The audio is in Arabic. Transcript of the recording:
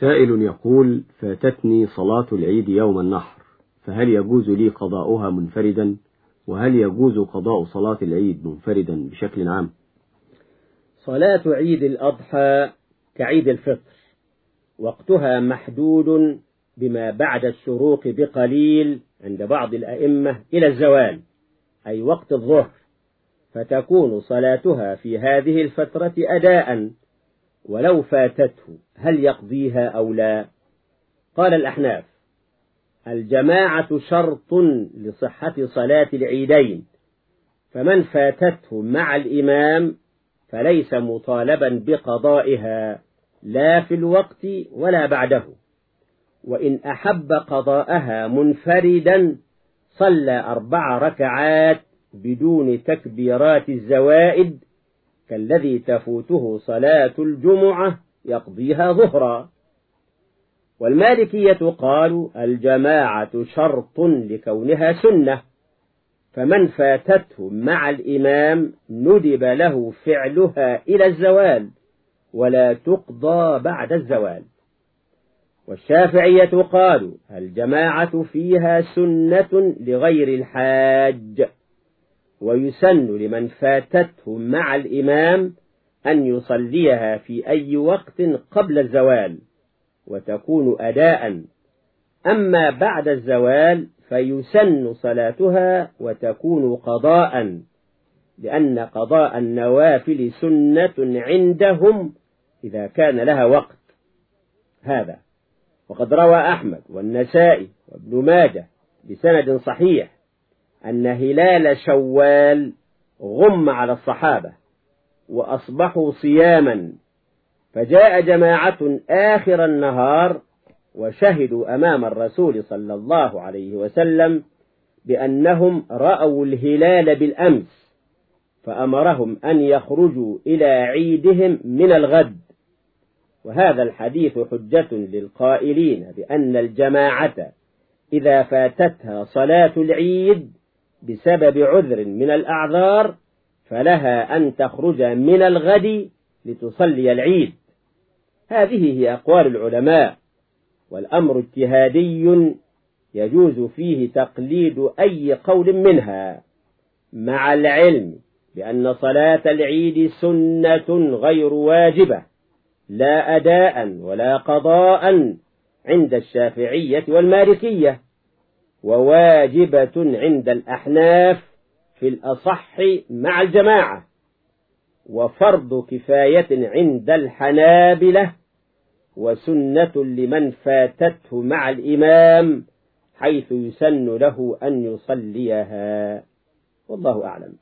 سائل يقول فاتتني صلاة العيد يوم النحر فهل يجوز لي قضاؤها منفردا؟ وهل يجوز قضاء صلاة العيد منفردا بشكل عام؟ صلاة عيد الأضحى كعيد الفطر وقتها محدود بما بعد الشروق بقليل عند بعض الأئمة إلى الزوال أي وقت الظهر فتكون صلاتها في هذه الفترة أداء ولو فاتته هل يقضيها أو لا؟ قال الأحناف الجماعة شرط لصحة صلاة العيدين فمن فاتته مع الإمام فليس مطالبا بقضائها لا في الوقت ولا بعده. وإن أحب قضاءها منفردا صلى أربع ركعات بدون تكبيرات الزوائد كالذي تفوته صلاة الجمعة يقضيها ظهرا. والمالكية قالوا الجماعة شرط لكونها سنة فمن فاتته مع الإمام ندب له فعلها إلى الزوال ولا تقضى بعد الزوال. والشافعية قالوا الجماعة فيها سنة لغير الحاج. ويسن لمن فاتته مع الإمام أن يصليها في أي وقت قبل الزوال وتكون أداء. أما بعد الزوال فيسن صلاتها وتكون قضاء لأن قضاء النوافل سنة عندهم إذا كان لها وقت. هذا. وقد روى أحمد والنسائي وابن ماجه بسند صحيح أن هلال شوال غم على الصحابة وأصبحوا صياما. فجاء جماعة آخر النهار وشهدوا أمام الرسول صلى الله عليه وسلم بأنهم رأوا الهلال بالأمس فأمرهم أن يخرجوا إلى عيدهم من الغد. وهذا الحديث حجة للقائلين بأن الجماعة إذا فاتتها صلاة العيد بسبب عذر من الأعذار فلها أن تخرج من الغد لتصلي العيد. هذه هي أقوال العلماء والأمر اجتهادي يجوز فيه تقليد أي قول منها. مع العلم بأن صلاة العيد سنة غير واجبة لا أداء ولا قضاء عند الشافعية والمالكية. وواجبة عند الأحناف في الأصح مع الجماعة وفرض كفاية عند الحنابلة وسنة لمن فاتته مع الإمام حيث يسن له أن يصليها. والله أعلم.